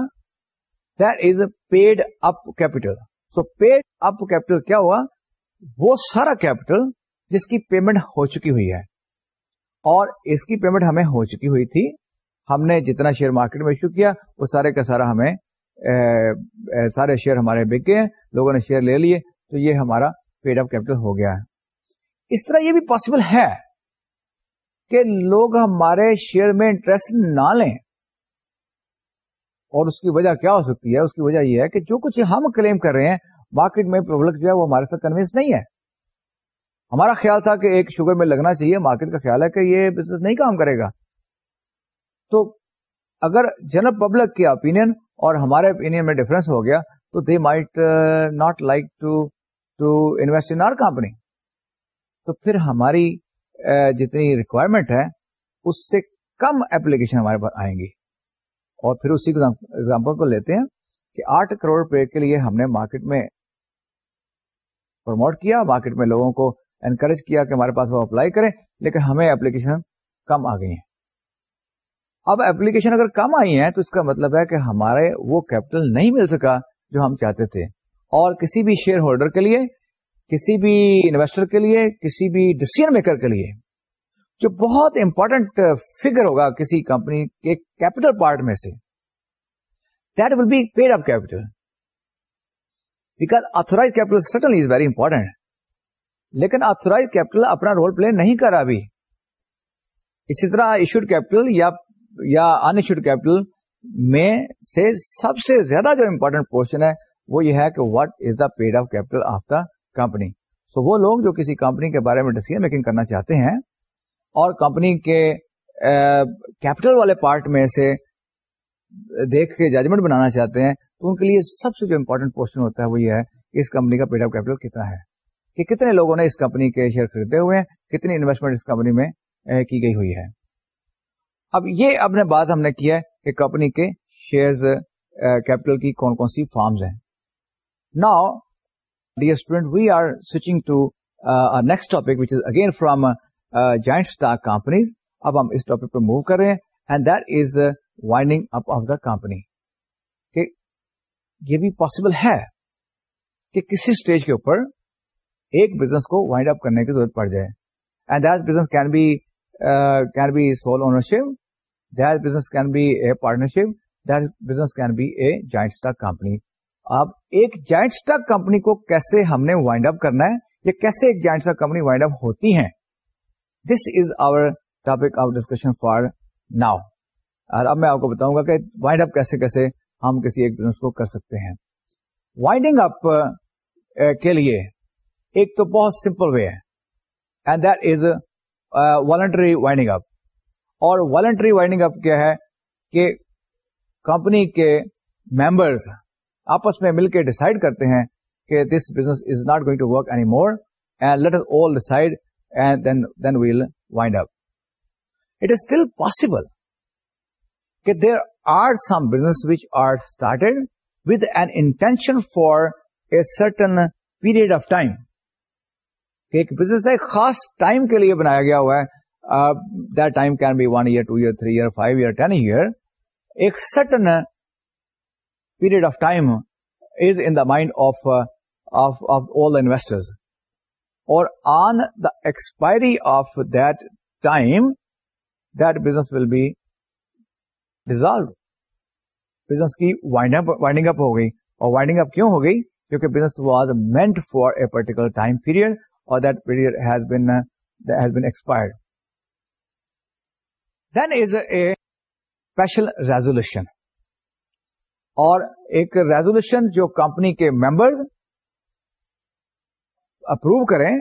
that is paid up capital so paid up capital کیا ہوا وہ سارا کیپٹل جس کی پیمنٹ ہو چکی ہوئی ہے اور اس کی پیمنٹ ہمیں ہو چکی ہوئی تھی ہم نے جتنا شیئر مارکیٹ میں ایشو کیا وہ سارے کا سارا ہمیں سارے شیئر ہمارے بکے لوگوں نے شیئر لے لیے تو یہ ہمارا پیڈ اپ کیپٹل ہو گیا ہے اس طرح یہ بھی پاسبل ہے کہ لوگ ہمارے شیئر میں انٹرسٹ نہ لیں اور اس کی وجہ کیا ہو سکتی ہے اس کی وجہ یہ ہے کہ جو کچھ ہم کلیم کر رہے ہیں مارکیٹ میں جو ہے وہ ہمارے ساتھ کنوینس نہیں ہے ہمارا خیال تھا کہ ایک شوگر مل لگنا چاہیے مارکیٹ کا خیال ہے کہ یہ بزنس نہیں کام کرے گا تو اگر جنرل پبلک کے اوپین اور ہمارے اوپین میں ڈفرنس ہو گیا تو they might not like to to invest in our company تو پھر ہماری uh, جتنی ریکوائرمنٹ ہے اس سے کم اپلیکیشن ہمارے پاس آئیں گی اور پھر اسی ایگزامپل کو لیتے ہیں کہ آٹھ کروڑ روپئے کے لیے ہم نے مارکیٹ میں پروموٹ کیا مارکیٹ میں لوگوں کو انکریج کیا کہ ہمارے پاس وہ اپلائی کریں لیکن ہمیں اپلیکیشن کم آ گئی ہیں اب اپلیکیشن اگر کم آئی ہیں تو اس کا مطلب ہے کہ ہمارے وہ کیپٹل نہیں مل سکا جو ہم چاہتے تھے اور کسی بھی شیئر ہولڈر کے لیے کسی بھی انویسٹر کے لیے کسی بھی ڈسیزن میکر کے لیے جو بہت امپورٹنٹ فیگر ہوگا کسی کمپنی کے کیپٹل پارٹ میں سے that will be paid up capital because authorise capital certainly is very important لیکن آتورائز کیپٹل اپنا رول پلے نہیں کرا بھی اسی طرح ایشوڈ کیپٹل یا ان ایشوڈ کیپٹل میں سے سب سے زیادہ جو امپورٹنٹ پورشن ہے وہ یہ ہے کہ what is the paid of capital of the company so وہ لوگ جو کسی کمپنی کے بارے میں میکنگ کرنا چاہتے ہیں اور کمپنی کے کیپٹل والے پارٹ میں سے دیکھ کے ججمنٹ بنانا چاہتے ہیں تو ان کے لیے سب سے جو امپورٹنٹ پورشن ہوتا ہے وہ یہ ہے اس کمپنی کا پیڈ آف کیپٹل کتنا ہے کہ کتنے لوگوں نے اس کمپنی کے شیئر خریدے ہوئے ہیں کتنی انویسٹمنٹ اس کمپنی میں کی گئی ہوئی ہے اب یہ بات ہم نے کیا ہے کہ کمپنی کے شیئرز کیپٹل کی کون کون سی فارمز ہیں نا dear we are switching to next topic which is again from joint stock companies اب ہم اس ٹاپک پہ موو کر رہے ہیں and that is winding up of the company یہ بھی پاسبل ہے کہ کسی اسٹیج کے اوپر ایک بزنس کو وائنڈ اپ کرنے کی ضرورت پڑ جائے and that business can be can be sole ownership that business can be a partnership that business can be a joint stock company اب ایک جائنٹ اسٹاک کمپنی کو کیسے ہم نے وائنڈ اپ کرنا ہے یا کیسے ایک joint stock company wind up ہوتی ہیں this is our topic of discussion for now اور اب میں آپ کو بتاؤں گا کہ وائنڈ اپ کیسے کیسے ہم کسی ایک بزنس کو کر سکتے ہیں وائنڈنگ اپ uh, کے لیے ایک تو بہت سمپل وے ہے and that is voluntary winding up اور والنٹری وائنڈنگ اپ کیا ہے کہ کمپنی کے ممبرس آپس میں مل کے ڈسائڈ کرتے ہیں کہ this business is not going to work any more and let all decide and then we'll wind up it is still possible کہ there are some business which are started with an intention for a certain period of time کہ ایک business ایک خاص time کے لیے بنایا گیا ہوا ہے can be one year two year three year five year ten year ایک certain period of time is in the mind of of all investors اور on the expiry of that time that business will be dissolve business کی wind up winding up ہو گئی اور winding up کیوں ہو گئی کیونکہ business was meant for a particular time period the period has been this been expire then is a special resolution اور ایک ریزولوشن جو کمپنی کے ممبر اپرو کریں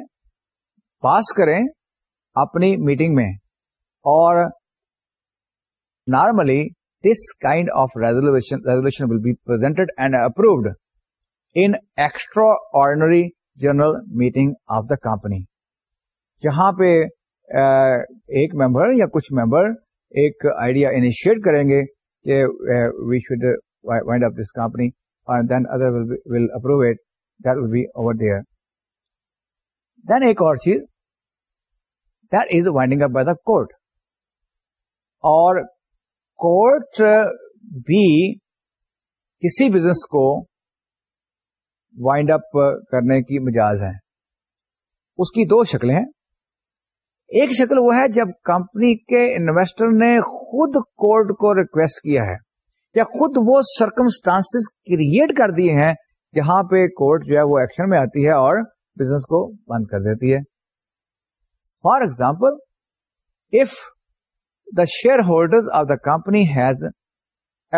پاس کریں اپنی میٹنگ میں اور normally this kind of resolution resolution will be presented and approved in extraordinary general meeting of the company جہاں پہ ایک ممبر یا کچھ ممبر ایک آئیڈیا انیشیٹ کریں گے کہ we should wind up this company then other will approve it that will be over then ایک اور چیز that is winding up by the court اور کورٹ بھی کسی بزنس کو وائنڈ اپ uh, کرنے کی مجاز ہیں اس کی دو شکلیں ہیں ایک شکل وہ ہے جب کمپنی کے انویسٹر نے خود کورٹ کو ریکویسٹ کیا ہے یا خود وہ سرکمسٹانس کریٹ کر دیے ہیں جہاں پہ کورٹ جو ہے وہ ایکشن میں آتی ہے اور بزنس کو بند کر دیتی ہے for example if the shareholder of the company has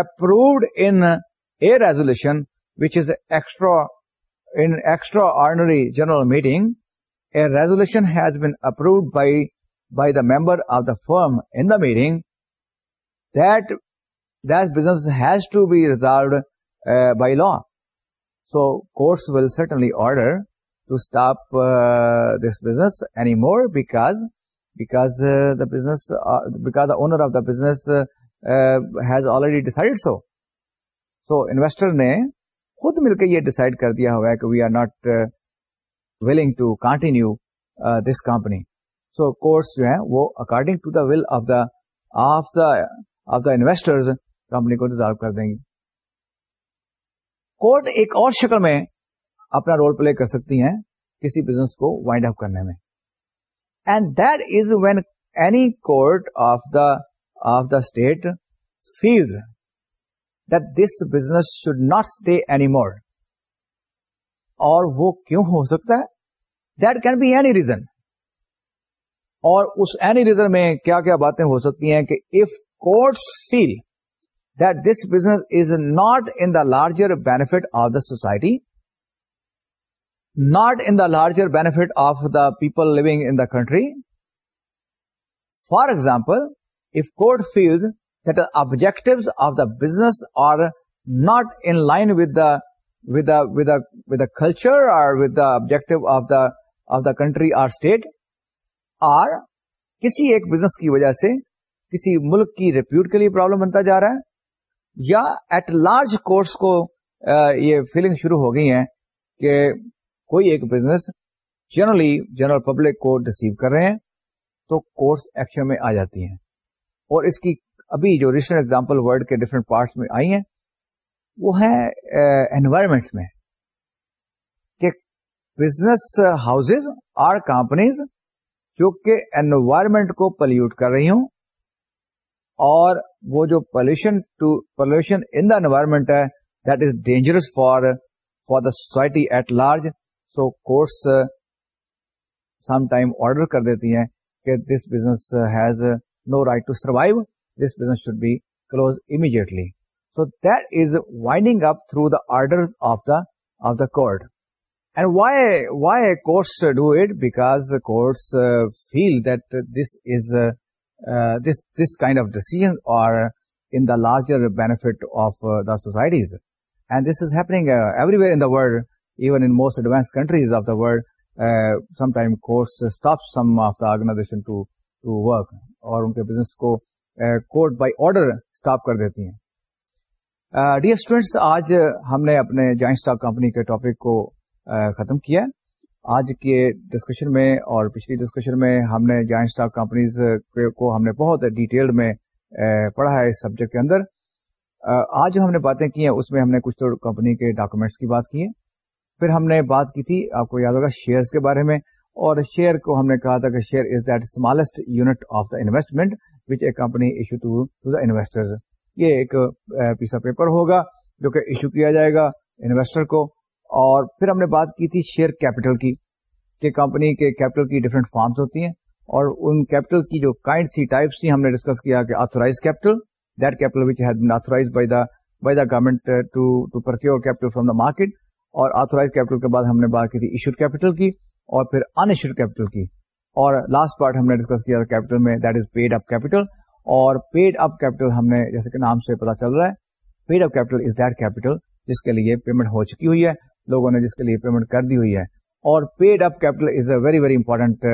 approved resolution which is extra in extraordinary general meeting, a resolution has been approved by the member of the firm in the meeting that business has to be resolved uh, by law. So courts will certainly order to stop uh, this business anymore because uh, the business because the owner of the business has already decided so. So investor ne خود مل کے یہ decide کر دیا ہوا ہے کہ we are not willing to continue this company so court جو ہے وہ according to the will of the of the of the investors company کو ڈیزالو کر دیں گی کورٹ ایک اور شکل میں اپنا رول پلے کر سکتی ہیں کسی بزنس کو وائنڈ اپ کرنے میں and that is when any court of the of the state feels this business should not stay any more اور وہ کیوں ہو سکتا ہے that can be any reason اور اس اینی ریزن میں کیا کیا باتیں ہو سکتی ہیں کہ if courts feel that this business is not in the larger benefit of the society not in the larger benefit of the people living in the country for example if court feels that the the the the the the objectives of business are not in line with with with with culture or with the objective of the of the country or state or کسی ایک business کی وجہ سے کسی ملک کی repute کے لیے problem بنتا جا رہا ہے یا ایٹ لارج کورس کو یہ فیلنگ شروع ہو گئی ہیں کہ کوئی ایک بزنس جنرلی جنرل پبلک کو ڈسیو کر رہے ہیں تو کورس ایکشن میں آ جاتی ہیں اور اس کی ابھی جو ریسنٹ ایگزامپل ورلڈ کے ڈفرینٹ پارٹس میں آئی ہیں وہ ہیں انوائرمنٹس میں کہ بزنس ہاؤسز اور کمپنیز جو کہ انوائرمنٹ کو پلیوٹ کر رہی ہوں اور وہ جو pollution to pollution in the environment ہے that is dangerous for for the society at large so court some time order کر دیتی ہیں کہ this business has no right to survive this business should be closed immediately. So that is winding up through the orders of the court. And why courts do it? Because courts uh, feel that this is uh, uh, this kind of decisions are in the larger benefit of the societies, and this is happening everywhere in the world, even in most advanced countries of the world. Sometimes courts stop some of the organization to work, or unke business ko court by order stop کر دیتی ہیں dear students آج ہم نے اپنے joint stock company کے topic کو ختم کیا آج کے ڈسکشن میں اور پچھلی ڈسکشن میں ہم نے جوائنٹ اسٹاک کمپنیز کو ہم نے بہت ڈیٹیل میں پڑھا ہے اس سبجیکٹ کے اندر آج جو ہم نے باتیں کی ہیں اس میں ہم نے کچھ تو کمپنی کے ڈاکومینٹس کی بات کی ہے پھر ہم نے بات کی تھی آپ کو یاد ہوگا شیئرس کے بارے میں اور شیئر کو ہم نے کہا تھا کہ share is that smallest unit of the investment which a company issue to to the یہ ایک پیسا پیپر ہوگا جو کہ ایشو کیا جائے گا انویسٹر کو اور پھر ہم نے بات کی تھی شیئر کیپٹل کی کہ کمپنی کے کیپٹل کی ڈفرینٹ فارمس ہوتی ہیں اور ان کیپٹل کی جو کائنڈ سی ٹائپس ہم نے ڈسکس کیا کہ authorise capital that capital which has been authorise by the by the government procure capital from the market اور آتھورائز کیپٹل کے بعد ہم نے بات کی تھی ایشوڈ کیپٹل کی اور پھر انشیوڈ کیپٹل کی اور لاسٹ پارٹ ہم نے ڈسکس کیا کیپٹل میں that is paid up capital اور پیڈ اپ کیپٹل ہم نے جیسے کہ نام سے پتا چل رہا ہے paid up capital is that capital جس کے لیے پیمنٹ ہو چکی ہوئی ہے لوگوں نے جس کے لیے پیمنٹ کر دی ہوئی ہے اور paid up capital is a very very important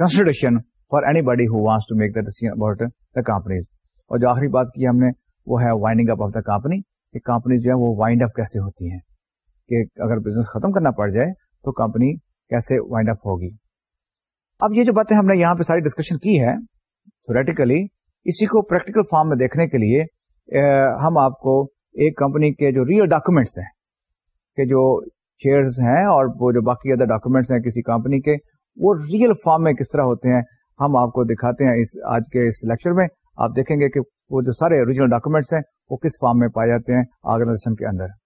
consideration for any who wants to make the decision about the companies اور جو آخری بات کی ہم نے وہ ہے winding up of the company کہ جو ہے وہ وائنڈ اپ کیسے ہوتی ہیں کہ اگر بزنس ختم کرنا پڑ جائے تو کمپنی کیسے وائنڈ اپ ہوگی اب یہ جو باتیں ہم نے یہاں پہ ساری ڈسکشن کی ہے تھوریٹیکلی اسی کو پریکٹیکل فارم میں دیکھنے کے لیے ہم آپ کو ایک کمپنی کے جو ریئل ڈاکومینٹس ہیں کہ جو شیئرس ہیں اور وہ جو باقی ادر ڈاکومینٹس ہیں کسی کمپنی کے وہ ریئل فارم میں کس طرح ہوتے ہیں ہم آپ کو دکھاتے ہیں اس آج کے اس لیکچر میں آپ دیکھیں گے کہ وہ جو سارے اوریجنل ڈاکومینٹس ہیں وہ کس فارم میں پائے جاتے ہیں آرگنائزیشن کے اندر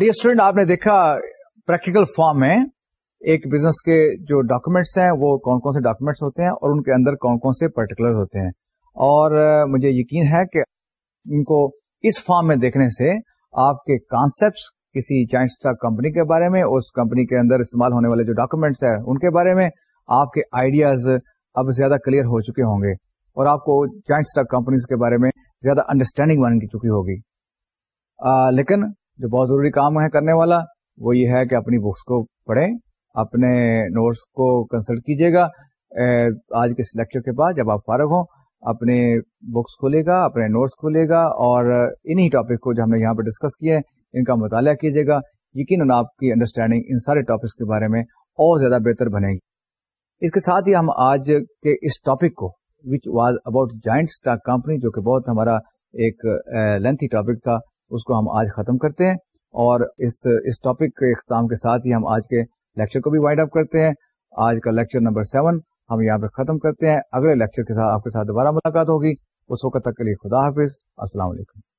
ڈی اسٹوڈینٹ آپ نے دیکھا پریکٹیکل فارم میں ایک بزنس کے جو ڈاکومینٹس ہیں وہ کون کون سے ڈاکومینٹس ہوتے ہیں اور ان کے اندر کون کون سے پرٹیکولر ہوتے ہیں اور مجھے یقین ہے کہ ان کو اس فارم میں دیکھنے سے آپ کے کانسپٹ کسی جائنٹ اسٹاک کمپنی کے بارے میں اس کمپنی کے اندر استعمال ہونے والے جو ڈاکومینٹس ہیں ان کے بارے میں آپ کے آئیڈیاز اب زیادہ کلیئر ہو چکے ہوں گے اور آپ کو جائنٹ اسٹاک کمپنیز کے بارے میں زیادہ انڈرسٹینڈنگ بن چکی ہوگی لیکن جو بہت ضروری کام ہے کرنے والا وہ یہ ہے کہ اپنی بکس کو پڑھیں اپنے نوٹس کو کنسلٹ کیجیے گا آج کے لیکچر کے بعد جب آپ فارغ ہوں اپنے بکس کھولے گا اپنے نوٹس کھولے گا اور انہی ٹاپک کو جو ہم نے یہاں پہ ڈسکس کیے ان کا مطالعہ کیجیے گا یقیناً آپ کی انڈرسٹینڈنگ ان سارے ٹاپکس کے بارے میں اور زیادہ بہتر بنے گی اس کے ساتھ ہی ہم آج کے اس ٹاپک کو which was about joint stock company جو کہ بہت ہمارا ایک لینتھی ٹاپک تھا اس کو ہم آج ختم کرتے ہیں اور اس اس ٹاپک کے اختتام کے ساتھ ہی ہم آج کے لیکچر کو بھی وائڈ اپ کرتے ہیں آج کا لیکچر نمبر سیون ہم یہاں پہ ختم کرتے ہیں اگلے لیکچر کے ساتھ آپ کے ساتھ دوبارہ ملاقات ہوگی اس وقت تک کے لیے خدا حافظ السلام علیکم